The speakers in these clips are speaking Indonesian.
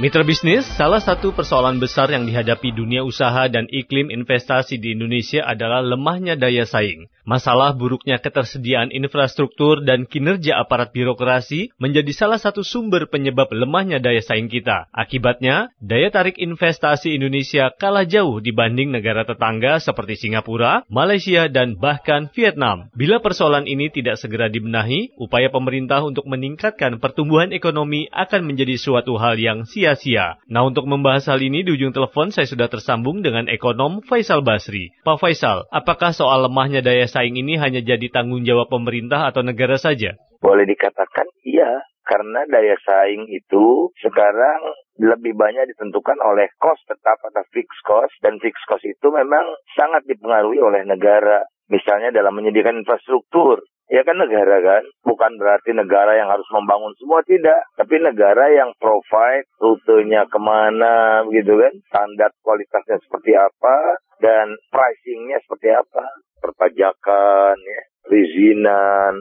Mitra bisnis, salah satu persoalan besar yang dihadapi dunia usaha dan iklim investasi di Indonesia adalah lemahnya daya saing. Masalah buruknya ketersediaan infrastruktur dan kinerja aparat birokrasi menjadi salah satu sumber penyebab lemahnya daya saing kita. Akibatnya, daya tarik investasi Indonesia kalah jauh dibanding negara tetangga seperti Singapura, Malaysia, dan bahkan Vietnam. Bila persoalan ini tidak segera dibenahi, upaya pemerintah untuk meningkatkan pertumbuhan ekonomi akan menjadi suatu hal yang sia-sia. Nah, untuk membahas hal ini di ujung telepon saya sudah tersambung dengan ekonom Faisal Basri. Pak Faisal, apakah soal lemahnya daya saing ini hanya jadi tanggung jawab pemerintah atau negara saja? Boleh dikatakan iya, karena daya saing itu sekarang lebih banyak ditentukan oleh cost tetap atau fixed cost dan fixed cost itu memang sangat dipengaruhi oleh negara misalnya dalam menyediakan infrastruktur ya kan negara kan bukan berarti negara yang harus membangun semua tidak. Tapi negara yang provide rutenya ke mana gitu kan? Standar kualitasnya seperti apa dan pricingnya seperti apa? Perpajakan, ya, perizinan,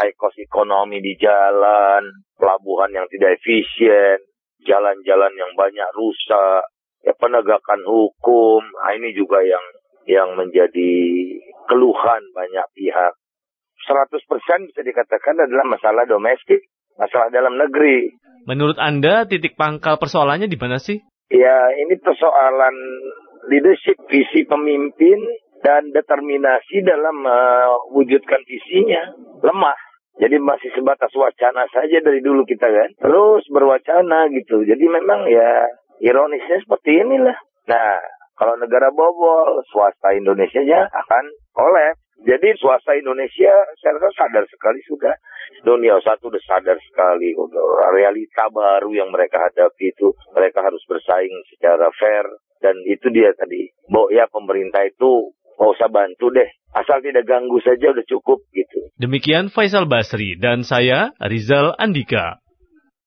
high cost ekonomi di jalan, pelabuhan yang tidak efisien, jalan-jalan yang banyak rusak, ya penegakan hukum, nah ini juga yang yang menjadi keluhan banyak pihak. 100% bisa dikatakan adalah masalah domestik, masalah dalam negeri. Menurut Anda titik pangkal persoalannya di mana sih? Ya, ini persoalan leadership visi pemimpin dan determinasi dalam mewujudkan visinya lemah. Jadi masih sebatas wacana saja dari dulu kita kan. Terus berwacana gitu. Jadi memang ya ironisnya seperti inilah. Nah, kalau negara bobol, swasta Indonesia akan oleh. Jadi swasta Indonesia saya rasa sadar sekali sudah. Dunia satu sudah sadar sekali. Realita baru yang mereka hadapi itu. Mereka harus bersaing secara fair. Dan itu dia tadi. Bahwa ya pemerintah itu nggak usah bantu deh. Asal tidak ganggu saja udah cukup gitu. Demikian Faisal Basri dan saya Rizal Andika.